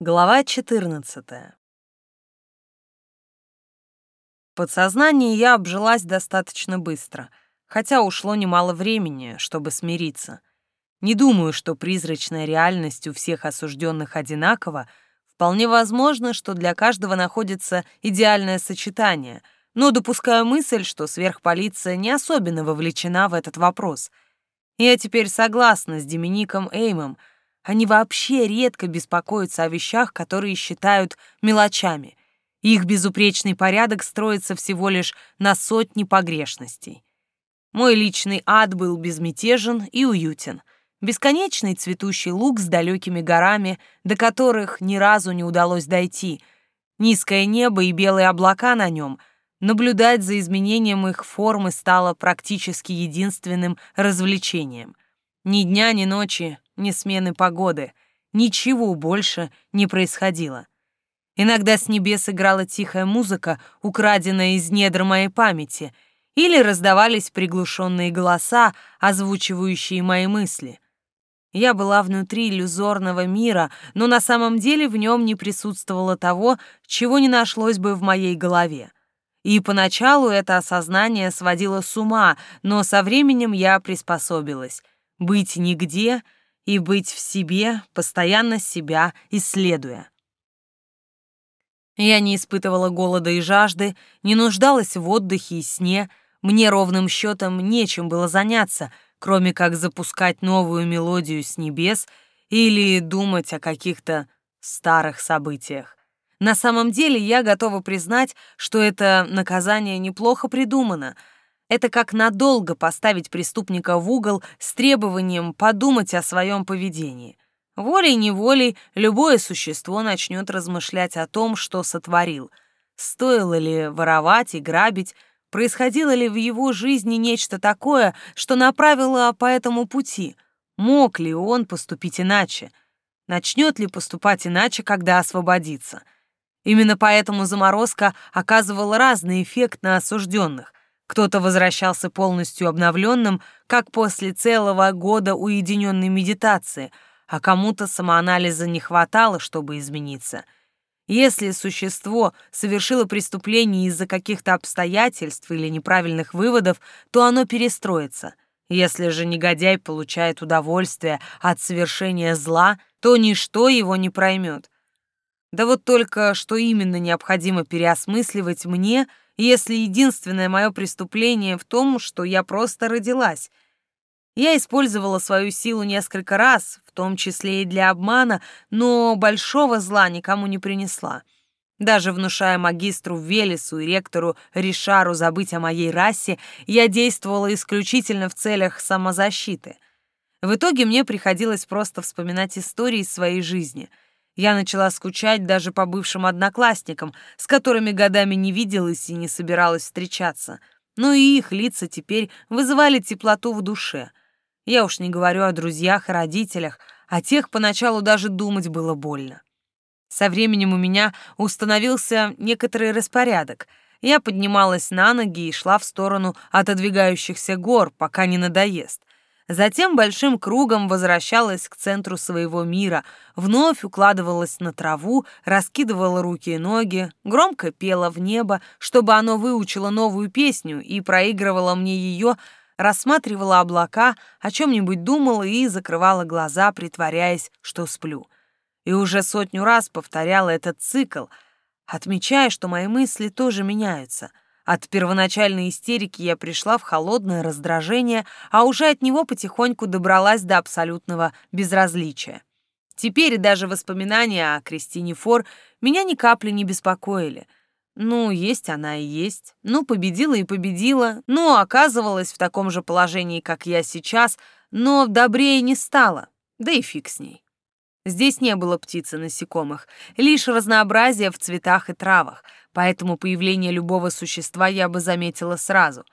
Глава 14. В подсознании я обжилась достаточно быстро, хотя ушло немало времени, чтобы смириться. Не думаю, что призрачная реальность у всех осужденных одинакова. Вполне возможно, что для каждого находится идеальное сочетание, но допускаю мысль, что сверхполиция не особенно вовлечена в этот вопрос. Я теперь согласна с Демиником Эймом — они вообще редко беспокоятся о вещах, которые считают мелочами. Их безупречный порядок строится всего лишь на сотни погрешностей. Мой личный ад был безмятежен и уютен. Бесконечный цветущий луг с далекими горами, до которых ни разу не удалось дойти, низкое небо и белые облака на нем — Наблюдать за изменением их формы стало практически единственным развлечением. Ни дня, ни ночи ни смены погоды. Ничего больше не происходило. Иногда с небес играла тихая музыка, украденная из недр моей памяти, или раздавались приглушенные голоса, озвучивающие мои мысли. Я была внутри иллюзорного мира, но на самом деле в нем не присутствовало того, чего не нашлось бы в моей голове. И поначалу это осознание сводило с ума, но со временем я приспособилась. Быть нигде — и быть в себе, постоянно себя исследуя. Я не испытывала голода и жажды, не нуждалась в отдыхе и сне, мне ровным счетом нечем было заняться, кроме как запускать новую мелодию с небес или думать о каких-то старых событиях. На самом деле я готова признать, что это наказание неплохо придумано — это как надолго поставить преступника в угол с требованием подумать о своем поведении. Волей-неволей любое существо начнет размышлять о том, что сотворил. Стоило ли воровать и грабить, происходило ли в его жизни нечто такое, что направило по этому пути, мог ли он поступить иначе, начнет ли поступать иначе, когда освободится. Именно поэтому заморозка оказывала разный эффект на осужденных. Кто-то возвращался полностью обновленным, как после целого года уединенной медитации, а кому-то самоанализа не хватало, чтобы измениться. Если существо совершило преступление из-за каких-то обстоятельств или неправильных выводов, то оно перестроится. Если же негодяй получает удовольствие от совершения зла, то ничто его не проймет. Да вот только что именно необходимо переосмысливать мне — если единственное мое преступление в том, что я просто родилась. Я использовала свою силу несколько раз, в том числе и для обмана, но большого зла никому не принесла. Даже внушая магистру Велесу и ректору Ришару забыть о моей расе, я действовала исключительно в целях самозащиты. В итоге мне приходилось просто вспоминать истории своей жизни — я начала скучать даже по бывшим одноклассникам, с которыми годами не виделась и не собиралась встречаться. Но и их лица теперь вызывали теплоту в душе. Я уж не говорю о друзьях и родителях, о тех поначалу даже думать было больно. Со временем у меня установился некоторый распорядок. Я поднималась на ноги и шла в сторону отодвигающихся гор, пока не надоест. Затем большим кругом возвращалась к центру своего мира, вновь укладывалась на траву, раскидывала руки и ноги, громко пела в небо, чтобы оно выучило новую песню и проигрывала мне ее, рассматривала облака, о чем-нибудь думала и закрывала глаза, притворяясь, что сплю. И уже сотню раз повторяла этот цикл, отмечая, что мои мысли тоже меняются — от первоначальной истерики я пришла в холодное раздражение, а уже от него потихоньку добралась до абсолютного безразличия. Теперь даже воспоминания о Кристине Фор меня ни капли не беспокоили. Ну, есть она и есть. Ну, победила и победила. Ну, оказывалась в таком же положении, как я сейчас, но добрее не стала. Да и фиг с ней. Здесь не было птиц и насекомых, лишь разнообразие в цветах и травах — поэтому появление любого существа я бы заметила сразу.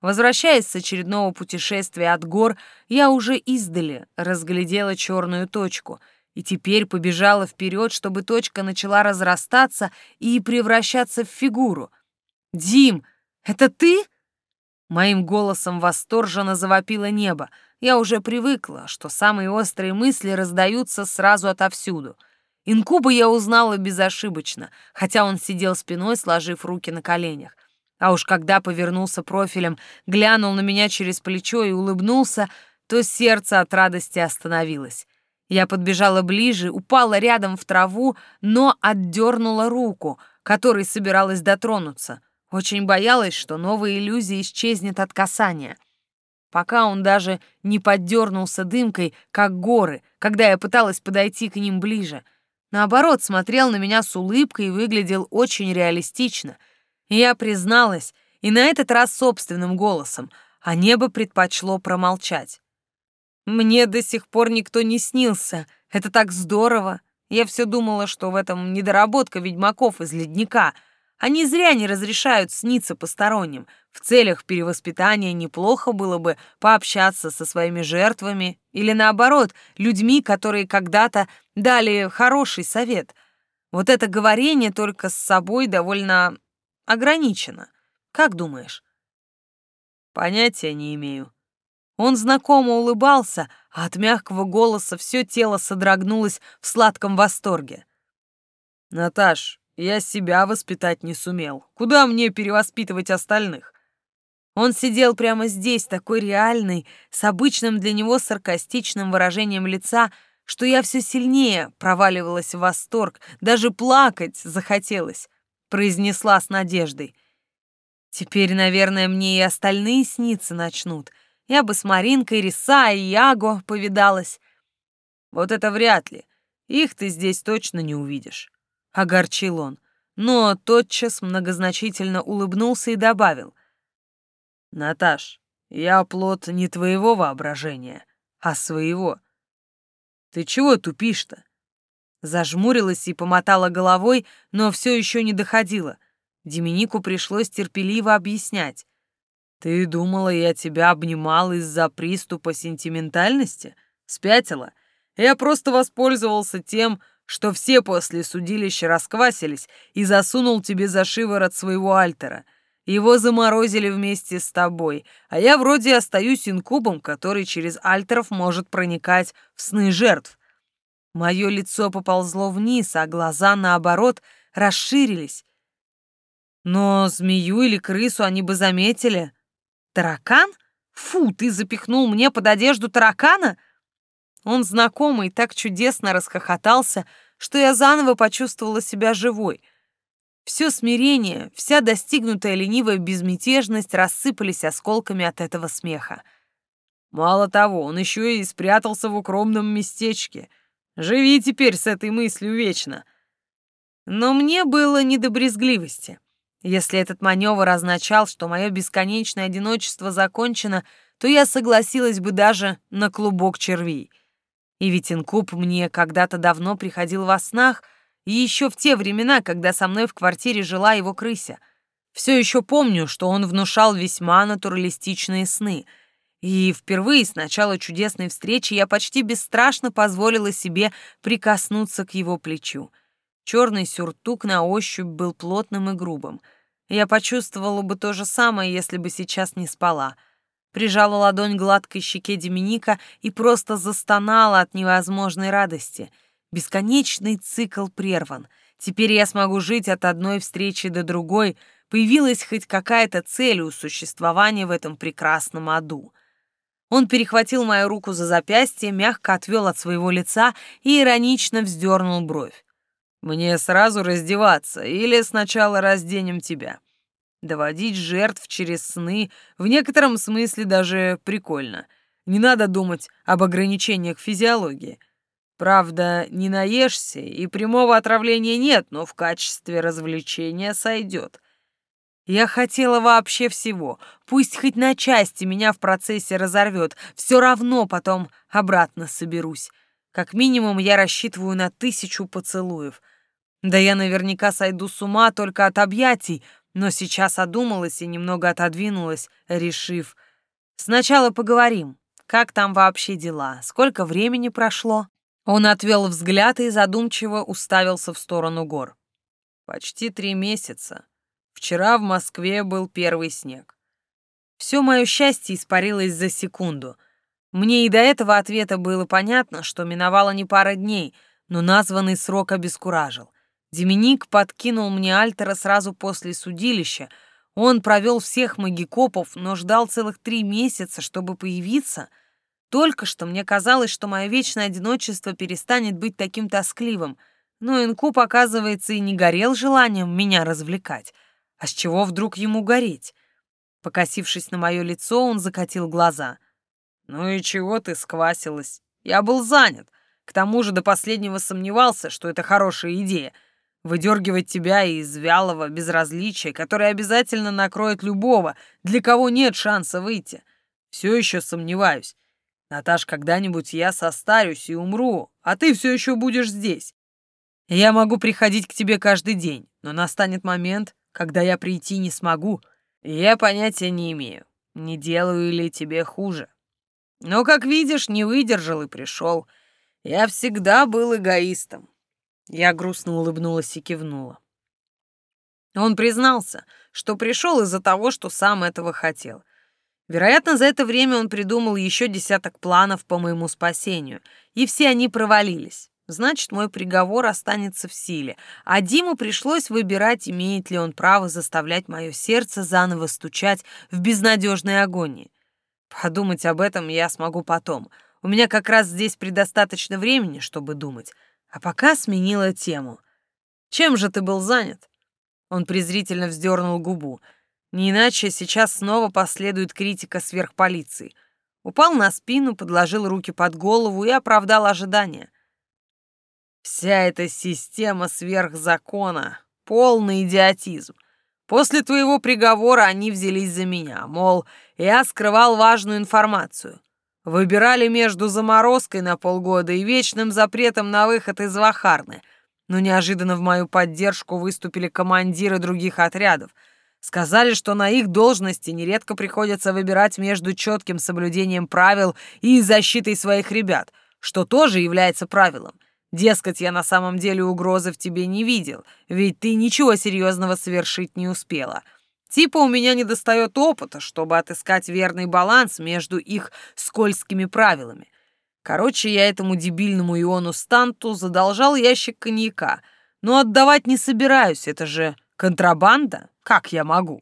Возвращаясь с очередного путешествия от гор, я уже издали разглядела черную точку и теперь побежала вперед, чтобы точка начала разрастаться и превращаться в фигуру. «Дим, это ты?» Моим голосом восторженно завопило небо. Я уже привыкла, что самые острые мысли раздаются сразу отовсюду — Инкуба я узнала безошибочно, хотя он сидел спиной, сложив руки на коленях. А уж когда повернулся профилем, глянул на меня через плечо и улыбнулся, то сердце от радости остановилось. Я подбежала ближе, упала рядом в траву, но отдернула руку, которой собиралась дотронуться. Очень боялась, что новая иллюзия исчезнет от касания. Пока он даже не поддернулся дымкой, как горы, когда я пыталась подойти к ним ближе — Наоборот, смотрел на меня с улыбкой и выглядел очень реалистично. Я призналась, и на этот раз собственным голосом, а небо предпочло промолчать. Мне до сих пор никто не снился. Это так здорово. Я все думала, что в этом недоработка ведьмаков из ледника — они зря не разрешают сниться посторонним. В целях перевоспитания неплохо было бы пообщаться со своими жертвами или, наоборот, людьми, которые когда-то дали хороший совет. Вот это говорение только с собой довольно ограничено. Как думаешь? Понятия не имею. Он знакомо улыбался, а от мягкого голоса все тело содрогнулось в сладком восторге. «Наташ, я себя воспитать не сумел. Куда мне перевоспитывать остальных? Он сидел прямо здесь, такой реальный, с обычным для него саркастичным выражением лица, что я все сильнее проваливалась в восторг, даже плакать захотелось, произнесла с надеждой. Теперь, наверное, мне и остальные сниться начнут. Я бы с Маринкой, Риса и Яго повидалась. Вот это вряд ли. Их ты здесь точно не увидишь. — огорчил он, но тотчас многозначительно улыбнулся и добавил. «Наташ, я плод не твоего воображения, а своего. Ты чего тупишь-то?» Зажмурилась и помотала головой, но все еще не доходила. Деминику пришлось терпеливо объяснять. «Ты думала, я тебя обнимал из-за приступа сентиментальности? Спятила? Я просто воспользовался тем, что все после судилища расквасились и засунул тебе за шиворот своего альтера. Его заморозили вместе с тобой, а я вроде остаюсь инкубом, который через альтеров может проникать в сны жертв. Мое лицо поползло вниз, а глаза, наоборот, расширились. Но змею или крысу они бы заметили. Таракан? Фу, ты запихнул мне под одежду таракана? — он знакомый так чудесно расхохотался, что я заново почувствовала себя живой. Все смирение, вся достигнутая ленивая безмятежность рассыпались осколками от этого смеха. Мало того, он еще и спрятался в укромном местечке. Живи теперь с этой мыслью вечно. Но мне было не до брезгливости. Если этот маневр означал, что мое бесконечное одиночество закончено, то я согласилась бы даже на клубок червей — и ведь инкуб мне когда-то давно приходил во снах, и еще в те времена, когда со мной в квартире жила его крыся. Все еще помню, что он внушал весьма натуралистичные сны. И впервые с начала чудесной встречи я почти бесстрашно позволила себе прикоснуться к его плечу. Черный сюртук на ощупь был плотным и грубым. Я почувствовала бы то же самое, если бы сейчас не спала — прижала ладонь гладкой щеке Деминика и просто застонала от невозможной радости. Бесконечный цикл прерван. Теперь я смогу жить от одной встречи до другой. Появилась хоть какая-то цель у существования в этом прекрасном аду. Он перехватил мою руку за запястье, мягко отвел от своего лица и иронично вздернул бровь. «Мне сразу раздеваться или сначала разденем тебя?» Доводить жертв через сны в некотором смысле даже прикольно. Не надо думать об ограничениях физиологии. Правда, не наешься, и прямого отравления нет, но в качестве развлечения сойдет. Я хотела вообще всего. Пусть хоть на части меня в процессе разорвет, все равно потом обратно соберусь. Как минимум я рассчитываю на тысячу поцелуев. Да я наверняка сойду с ума только от объятий, но сейчас одумалась и немного отодвинулась, решив. «Сначала поговорим. Как там вообще дела? Сколько времени прошло?» Он отвел взгляд и задумчиво уставился в сторону гор. «Почти три месяца. Вчера в Москве был первый снег. Все мое счастье испарилось за секунду. Мне и до этого ответа было понятно, что миновало не пара дней, но названный срок обескуражил. Деминик подкинул мне Альтера сразу после судилища. Он провел всех магикопов, но ждал целых три месяца, чтобы появиться. Только что мне казалось, что мое вечное одиночество перестанет быть таким тоскливым. Но Инкуб, оказывается, и не горел желанием меня развлекать. А с чего вдруг ему гореть? Покосившись на мое лицо, он закатил глаза. «Ну и чего ты сквасилась? Я был занят. К тому же до последнего сомневался, что это хорошая идея. Выдергивать тебя из вялого безразличия, которое обязательно накроет любого, для кого нет шанса выйти. Все еще сомневаюсь. Наташ, когда-нибудь я состарюсь и умру, а ты все еще будешь здесь. Я могу приходить к тебе каждый день, но настанет момент, когда я прийти не смогу. Я понятия не имею, не делаю ли тебе хуже. Но, как видишь, не выдержал и пришел. Я всегда был эгоистом. Я грустно улыбнулась и кивнула. Он признался, что пришел из-за того, что сам этого хотел. Вероятно, за это время он придумал еще десяток планов по моему спасению, и все они провалились. Значит, мой приговор останется в силе, а Диму пришлось выбирать, имеет ли он право заставлять мое сердце заново стучать в безнадежной агонии. Подумать об этом я смогу потом — у меня как раз здесь предостаточно времени, чтобы думать. А пока сменила тему. Чем же ты был занят? Он презрительно вздернул губу. Не иначе сейчас снова последует критика сверхполиции. Упал на спину, подложил руки под голову и оправдал ожидания. Вся эта система сверхзакона — полный идиотизм. После твоего приговора они взялись за меня, мол, я скрывал важную информацию — Выбирали между заморозкой на полгода и вечным запретом на выход из Вахарны. Но неожиданно в мою поддержку выступили командиры других отрядов. Сказали, что на их должности нередко приходится выбирать между четким соблюдением правил и защитой своих ребят, что тоже является правилом. Дескать, я на самом деле угрозы в тебе не видел, ведь ты ничего серьезного совершить не успела. Типа у меня недостает опыта, чтобы отыскать верный баланс между их скользкими правилами. Короче, я этому дебильному Иону Станту задолжал ящик коньяка. Но отдавать не собираюсь, это же контрабанда. Как я могу?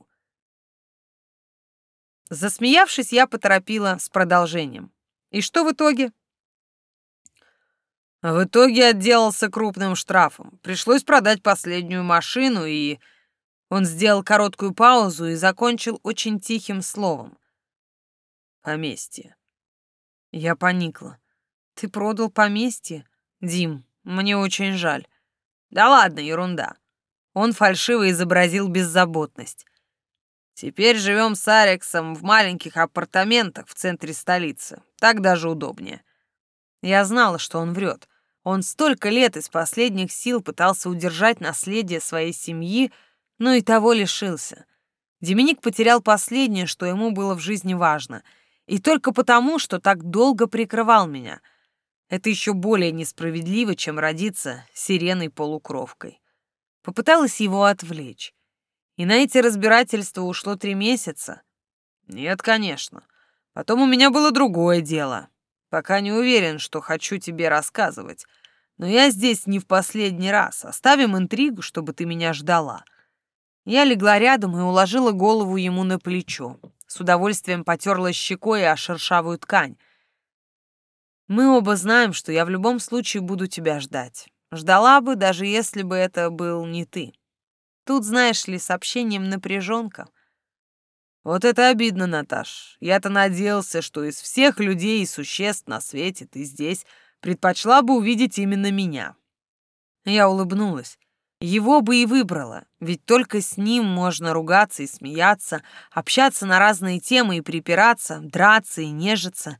Засмеявшись, я поторопила с продолжением. И что в итоге? В итоге отделался крупным штрафом. Пришлось продать последнюю машину и он сделал короткую паузу и закончил очень тихим словом. «Поместье». Я поникла. «Ты продал поместье? Дим, мне очень жаль». «Да ладно, ерунда». Он фальшиво изобразил беззаботность. «Теперь живем с Арексом в маленьких апартаментах в центре столицы. Так даже удобнее». Я знала, что он врет. Он столько лет из последних сил пытался удержать наследие своей семьи, но и того лишился. Деминик потерял последнее, что ему было в жизни важно, и только потому, что так долго прикрывал меня. Это еще более несправедливо, чем родиться сиреной-полукровкой. Попыталась его отвлечь. И на эти разбирательства ушло три месяца. Нет, конечно. Потом у меня было другое дело. Пока не уверен, что хочу тебе рассказывать. Но я здесь не в последний раз. Оставим интригу, чтобы ты меня ждала. Я легла рядом и уложила голову ему на плечо. С удовольствием потерла щекой о шершавую ткань. Мы оба знаем, что я в любом случае буду тебя ждать. Ждала бы, даже если бы это был не ты. Тут, знаешь ли, с общением напряженка. Вот это обидно, Наташ. Я-то надеялся, что из всех людей и существ на свете ты здесь предпочла бы увидеть именно меня. Я улыбнулась. Его бы и выбрала, ведь только с ним можно ругаться и смеяться, общаться на разные темы и припираться, драться и нежиться.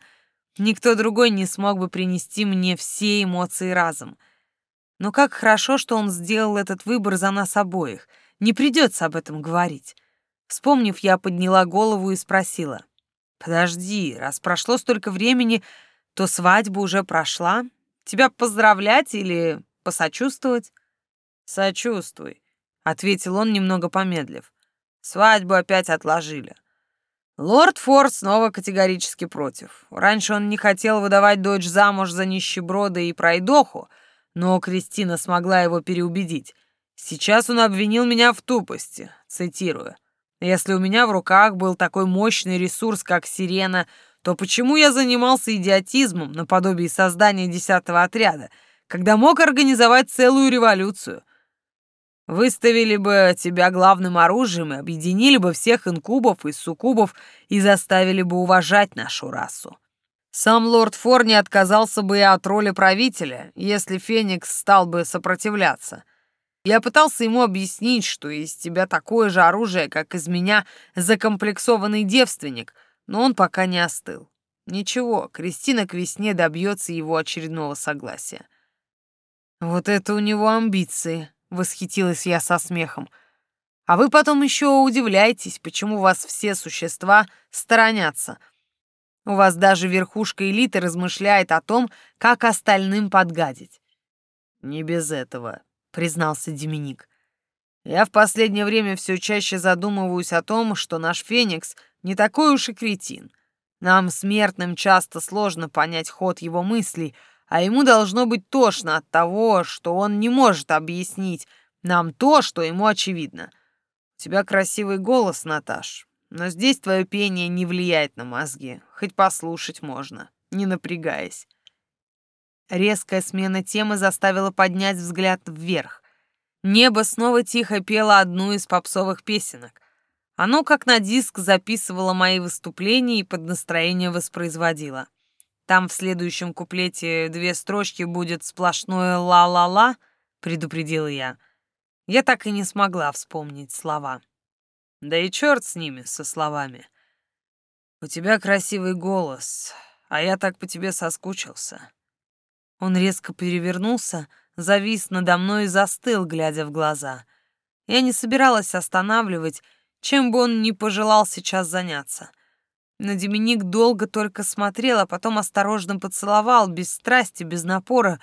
Никто другой не смог бы принести мне все эмоции разом. Но как хорошо, что он сделал этот выбор за нас обоих. Не придется об этом говорить. Вспомнив, я подняла голову и спросила. «Подожди, раз прошло столько времени, то свадьба уже прошла? Тебя поздравлять или посочувствовать?» «Сочувствуй», — ответил он, немного помедлив. «Свадьбу опять отложили». Лорд Форд снова категорически против. Раньше он не хотел выдавать дочь замуж за нищеброда и пройдоху, но Кристина смогла его переубедить. Сейчас он обвинил меня в тупости, цитирую. Если у меня в руках был такой мощный ресурс, как сирена, то почему я занимался идиотизмом наподобие создания десятого отряда, когда мог организовать целую революцию? Выставили бы тебя главным оружием и объединили бы всех инкубов и суккубов и заставили бы уважать нашу расу. Сам лорд Фор не отказался бы и от роли правителя, если Феникс стал бы сопротивляться. Я пытался ему объяснить, что из тебя такое же оружие, как из меня закомплексованный девственник, но он пока не остыл. Ничего, Кристина к весне добьется его очередного согласия. Вот это у него амбиции, восхитилась я со смехом. А вы потом еще удивляетесь, почему вас все существа сторонятся. У вас даже верхушка элиты размышляет о том, как остальным подгадить. Не без этого, — признался Деминик. «Я в последнее время все чаще задумываюсь о том, что наш Феникс не такой уж и кретин. Нам, смертным, часто сложно понять ход его мыслей, а ему должно быть тошно от того, что он не может объяснить нам то, что ему очевидно. У тебя красивый голос, Наташ, но здесь твое пение не влияет на мозги, хоть послушать можно, не напрягаясь. Резкая смена темы заставила поднять взгляд вверх. Небо снова тихо пело одну из попсовых песенок. Оно, как на диск, записывало мои выступления и под настроение воспроизводило. Там в следующем куплете две строчки будет сплошное «ла-ла-ла», предупредила я. Я так и не смогла вспомнить слова. Да и черт с ними, со словами. У тебя красивый голос, а я так по тебе соскучился. Он резко перевернулся, завис надо мной и застыл, глядя в глаза. Я не собиралась останавливать, чем бы он ни пожелал сейчас заняться. Но Деминик долго только смотрел, а потом осторожно поцеловал, без страсти, без напора.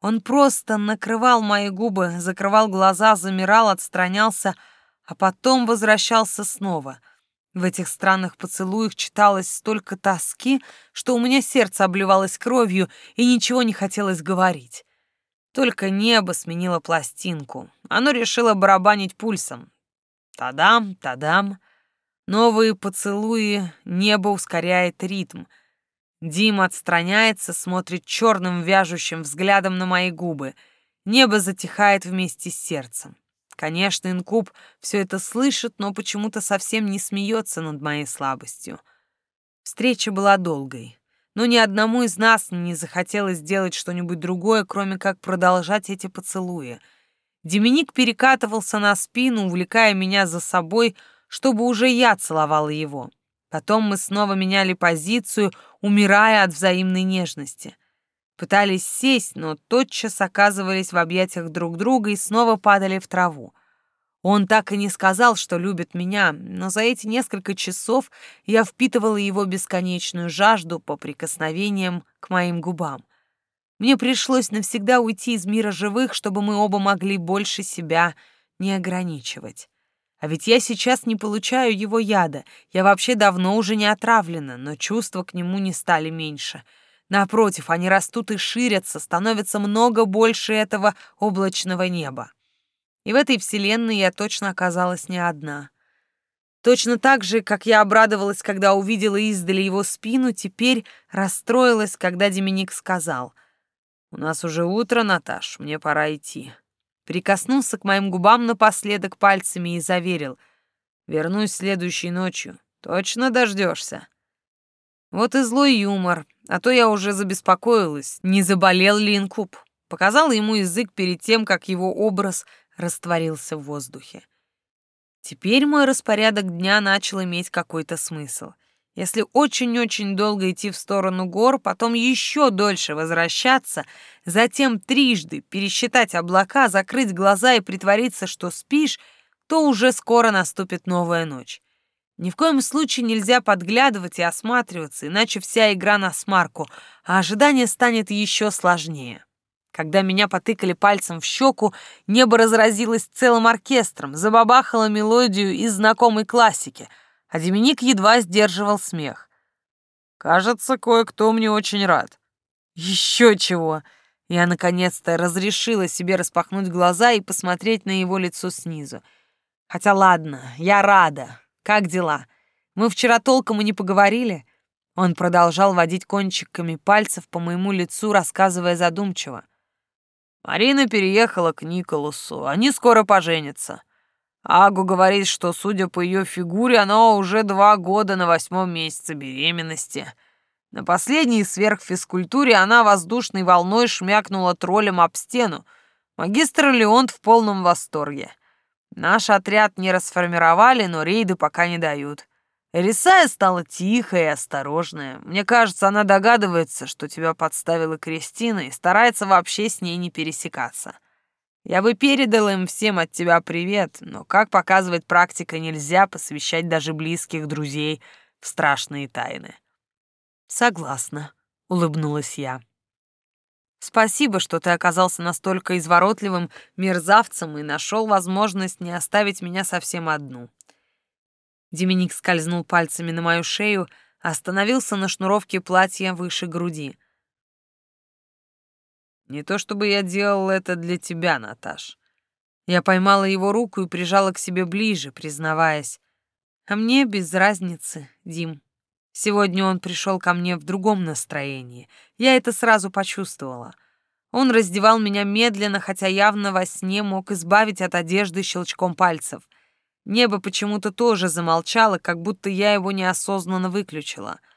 Он просто накрывал мои губы, закрывал глаза, замирал, отстранялся, а потом возвращался снова — в этих странных поцелуях читалось столько тоски, что у меня сердце обливалось кровью и ничего не хотелось говорить. Только небо сменило пластинку. Оно решило барабанить пульсом. Тадам, тадам. Новые поцелуи, небо ускоряет ритм. Дим отстраняется, смотрит черным вяжущим взглядом на мои губы. Небо затихает вместе с сердцем. Конечно, инкуб все это слышит, но почему-то совсем не смеется над моей слабостью. Встреча была долгой, но ни одному из нас не захотелось сделать что-нибудь другое, кроме как продолжать эти поцелуи. Деминик перекатывался на спину, увлекая меня за собой, чтобы уже я целовала его. Потом мы снова меняли позицию, умирая от взаимной нежности — Пытались сесть, но тотчас оказывались в объятиях друг друга и снова падали в траву. Он так и не сказал, что любит меня, но за эти несколько часов я впитывала его бесконечную жажду по прикосновениям к моим губам. Мне пришлось навсегда уйти из мира живых, чтобы мы оба могли больше себя не ограничивать. А ведь я сейчас не получаю его яда, я вообще давно уже не отравлена, но чувства к нему не стали меньше — Напротив, они растут и ширятся, становятся много больше этого облачного неба. И в этой вселенной я точно оказалась не одна. Точно так же, как я обрадовалась, когда увидела издали его спину, теперь расстроилась, когда Деминик сказал. «У нас уже утро, Наташ, мне пора идти». Прикоснулся к моим губам напоследок пальцами и заверил. «Вернусь следующей ночью. Точно дождешься?» Вот и злой юмор, а то я уже забеспокоилась, не заболел ли инкуб. Показала ему язык перед тем, как его образ растворился в воздухе. Теперь мой распорядок дня начал иметь какой-то смысл. Если очень-очень долго идти в сторону гор, потом еще дольше возвращаться, затем трижды пересчитать облака, закрыть глаза и притвориться, что спишь, то уже скоро наступит новая ночь. Ни в коем случае нельзя подглядывать и осматриваться, иначе вся игра на смарку, а ожидание станет еще сложнее. Когда меня потыкали пальцем в щеку, небо разразилось целым оркестром, забабахало мелодию из знакомой классики, а Деминик едва сдерживал смех. «Кажется, кое-кто мне очень рад». «Еще чего!» Я наконец-то разрешила себе распахнуть глаза и посмотреть на его лицо снизу. Хотя ладно, я рада. Как дела? Мы вчера толком и не поговорили. Он продолжал водить кончиками пальцев по моему лицу, рассказывая задумчиво. Марина переехала к Николасу. Они скоро поженятся. Агу говорит, что, судя по ее фигуре, она уже два года на восьмом месяце беременности. На последней сверхфизкультуре она воздушной волной шмякнула троллем об стену. Магистр Леонт в полном восторге. Наш отряд не расформировали, но рейды пока не дают. Рисая стала тихая и осторожная. Мне кажется, она догадывается, что тебя подставила Кристина и старается вообще с ней не пересекаться. Я бы передал им всем от тебя привет, но, как показывает практика, нельзя посвящать даже близких друзей в страшные тайны. Согласна, улыбнулась я. Спасибо, что ты оказался настолько изворотливым мерзавцем и нашел возможность не оставить меня совсем одну. Деминик скользнул пальцами на мою шею, остановился на шнуровке платья выше груди — не то чтобы я делал это для тебя, Наташ. Я поймала его руку и прижала к себе ближе, признаваясь. А мне без разницы, Дим. Сегодня он пришел ко мне в другом настроении. Я это сразу почувствовала. Он раздевал меня медленно, хотя явно во сне мог избавить от одежды щелчком пальцев. Небо почему-то тоже замолчало, как будто я его неосознанно выключила —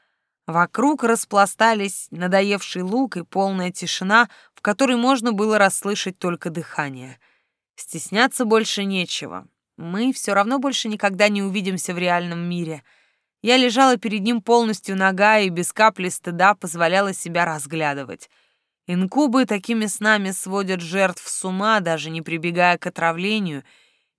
Вокруг распластались надоевший лук и полная тишина, в которой можно было расслышать только дыхание. Стесняться больше нечего. Мы все равно больше никогда не увидимся в реальном мире. Я лежала перед ним полностью нога и без капли стыда позволяла себя разглядывать. Инкубы такими снами сводят жертв с ума, даже не прибегая к отравлению,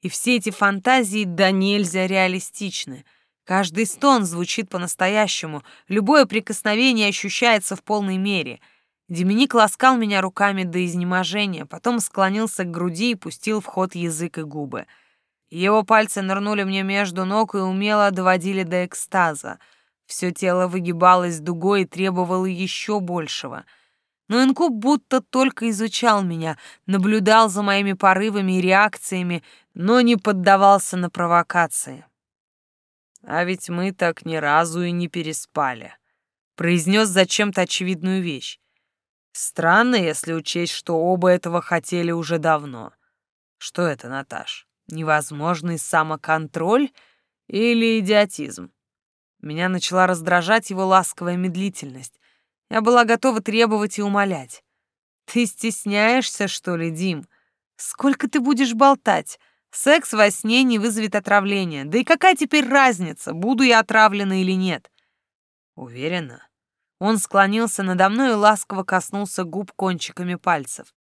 и все эти фантазии да нельзя реалистичны — Каждый стон звучит по-настоящему, любое прикосновение ощущается в полной мере. Деминик ласкал меня руками до изнеможения, потом склонился к груди и пустил в ход язык и губы. Его пальцы нырнули мне между ног и умело доводили до экстаза. Все тело выгибалось дугой и требовало еще большего. Но инкуб будто только изучал меня, наблюдал за моими порывами и реакциями, но не поддавался на провокации. А ведь мы так ни разу и не переспали. Произнес зачем-то очевидную вещь. Странно, если учесть, что оба этого хотели уже давно. Что это, Наташ? Невозможный самоконтроль или идиотизм? Меня начала раздражать его ласковая медлительность. Я была готова требовать и умолять. «Ты стесняешься, что ли, Дим? Сколько ты будешь болтать? Секс во сне не вызовет отравления. Да и какая теперь разница, буду я отравлена или нет? Уверена. Он склонился надо мной и ласково коснулся губ кончиками пальцев.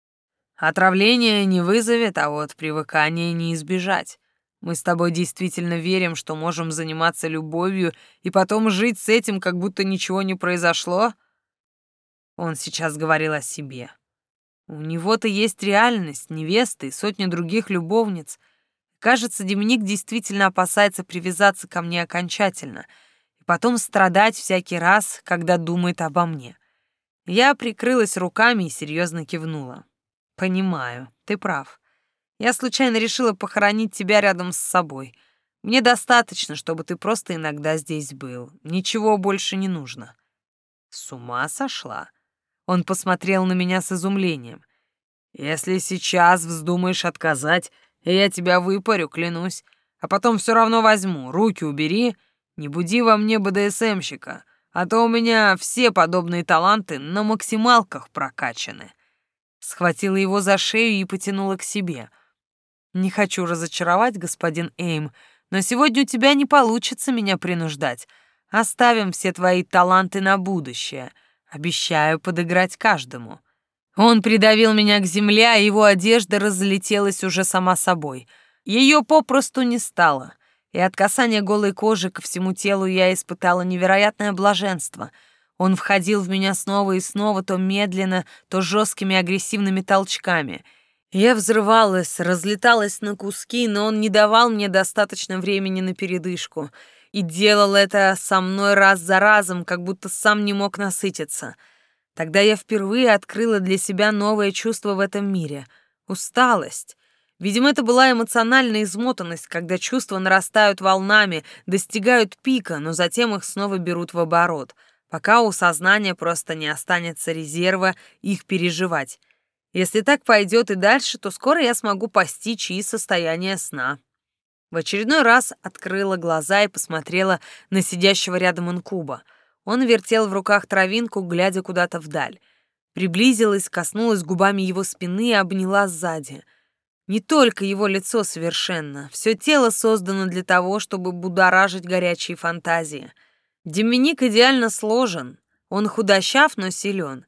Отравление не вызовет, а вот привыкание не избежать. Мы с тобой действительно верим, что можем заниматься любовью и потом жить с этим, как будто ничего не произошло? Он сейчас говорил о себе. У него-то есть реальность, невеста и сотни других любовниц — Кажется, Деминик действительно опасается привязаться ко мне окончательно потом страдать всякий раз, когда думает обо мне. Я прикрылась руками и серьезно кивнула. «Понимаю, ты прав. Я случайно решила похоронить тебя рядом с собой. Мне достаточно, чтобы ты просто иногда здесь был. Ничего больше не нужно». «С ума сошла?» Он посмотрел на меня с изумлением. «Если сейчас вздумаешь отказать, я тебя выпарю, клянусь. А потом все равно возьму. Руки убери. Не буди во мне БДСМщика. А то у меня все подобные таланты на максималках прокачаны. Схватила его за шею и потянула к себе. Не хочу разочаровать, господин Эйм, но сегодня у тебя не получится меня принуждать. Оставим все твои таланты на будущее. Обещаю подыграть каждому. Он придавил меня к земле, а его одежда разлетелась уже сама собой. Ее попросту не стало, и от касания голой кожи ко всему телу я испытала невероятное блаженство. Он входил в меня снова и снова, то медленно, то жесткими агрессивными толчками. Я взрывалась, разлеталась на куски, но он не давал мне достаточно времени на передышку и делал это со мной раз за разом, как будто сам не мог насытиться — Тогда я впервые открыла для себя новое чувство в этом мире — усталость. Видимо, это была эмоциональная измотанность, когда чувства нарастают волнами, достигают пика, но затем их снова берут в оборот, пока у сознания просто не останется резерва их переживать. Если так пойдет и дальше, то скоро я смогу постичь и состояние сна. В очередной раз открыла глаза и посмотрела на сидящего рядом инкуба. Он вертел в руках травинку, глядя куда-то вдаль. Приблизилась, коснулась губами его спины и обняла сзади — не только его лицо совершенно, все тело создано для того, чтобы будоражить горячие фантазии. Доминик идеально сложен, он худощав, но силен.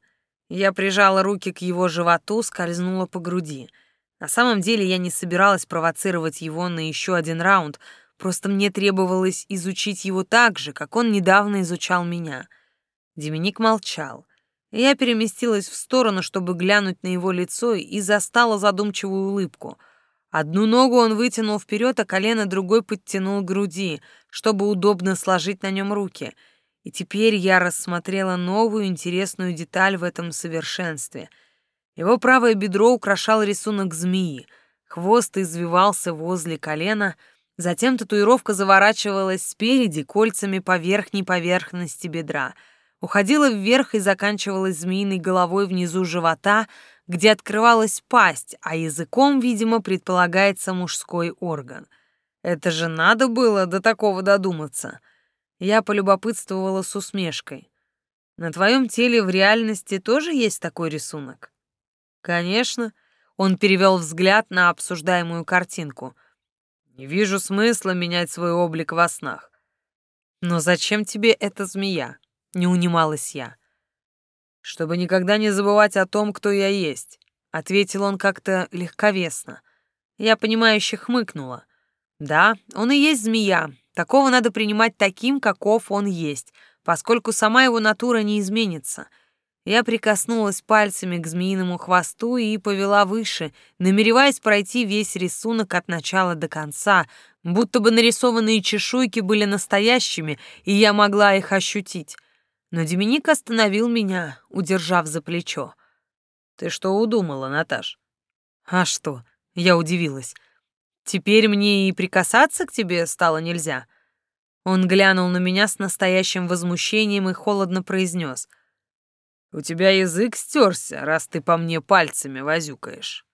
Я прижала руки к его животу, скользнула по груди. На самом деле я не собиралась провоцировать его на еще один раунд, просто мне требовалось изучить его так же, как он недавно изучал меня. Доминик молчал. Я переместилась в сторону, чтобы глянуть на его лицо, и застала задумчивую улыбку. Одну ногу он вытянул вперед, а колено другой подтянул к груди, чтобы удобно сложить на нем руки. И теперь я рассмотрела новую интересную деталь в этом совершенстве. Его правое бедро украшал рисунок змеи. Хвост извивался возле колена, затем татуировка заворачивалась спереди кольцами по верхней поверхности бедра — уходила вверх и заканчивалась змеиной головой внизу живота, где открывалась пасть, а языком, видимо, предполагается мужской орган. Это же надо было до такого додуматься. Я полюбопытствовала с усмешкой. На твоем теле в реальности тоже есть такой рисунок? Конечно. Он перевел взгляд на обсуждаемую картинку. Не вижу смысла менять свой облик во снах. Но зачем тебе эта змея? Не унималась я. «Чтобы никогда не забывать о том, кто я есть», — ответил он как-то легковесно. Я, понимающе хмыкнула. «Да, он и есть змея. Такого надо принимать таким, каков он есть, поскольку сама его натура не изменится». Я прикоснулась пальцами к змеиному хвосту и повела выше, намереваясь пройти весь рисунок от начала до конца, будто бы нарисованные чешуйки были настоящими, и я могла их ощутить. Но Деминик остановил меня, удержав за плечо. «Ты что удумала, Наташ?» «А что?» — я удивилась. «Теперь мне и прикасаться к тебе стало нельзя?» Он глянул на меня с настоящим возмущением и холодно произнес. «У тебя язык стерся, раз ты по мне пальцами возюкаешь».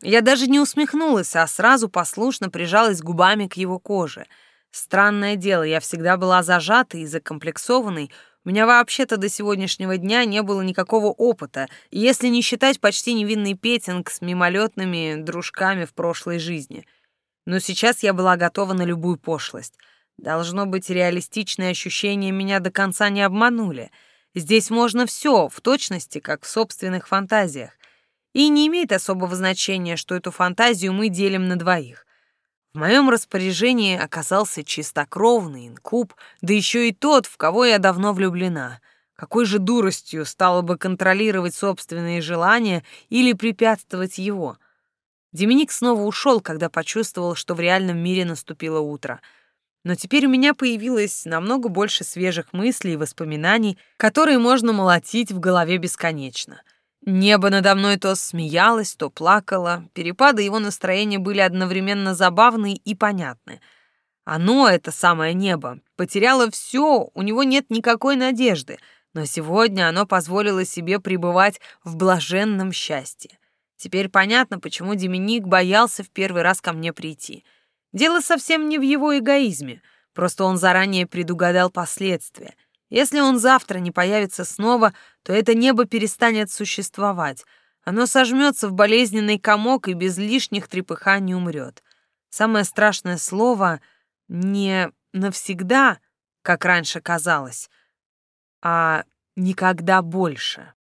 Я даже не усмехнулась, а сразу послушно прижалась губами к его коже. Странное дело, я всегда была зажатой и закомплексованной, меня вообще-то до сегодняшнего дня не было никакого опыта, если не считать почти невинный петинг с мимолетными дружками в прошлой жизни. Но сейчас я была готова на любую пошлость. Должно быть, реалистичные ощущения меня до конца не обманули. Здесь можно все, в точности, как в собственных фантазиях. И не имеет особого значения, что эту фантазию мы делим на двоих. В моем распоряжении оказался чистокровный инкуб, да еще и тот, в кого я давно влюблена. Какой же дуростью стало бы контролировать собственные желания или препятствовать его? Деминик снова ушел, когда почувствовал, что в реальном мире наступило утро. Но теперь у меня появилось намного больше свежих мыслей и воспоминаний, которые можно молотить в голове бесконечно — Небо надо мной то смеялось, то плакало. Перепады его настроения были одновременно забавны и понятны. Оно, это самое небо, потеряло все, у него нет никакой надежды, но сегодня оно позволило себе пребывать в блаженном счастье. Теперь понятно, почему Деминик боялся в первый раз ко мне прийти. Дело совсем не в его эгоизме, просто он заранее предугадал последствия — если он завтра не появится снова, то это небо перестанет существовать. Оно сожмется в болезненный комок и без лишних трепыханий умрет. Самое страшное слово не навсегда, как раньше казалось, а никогда больше.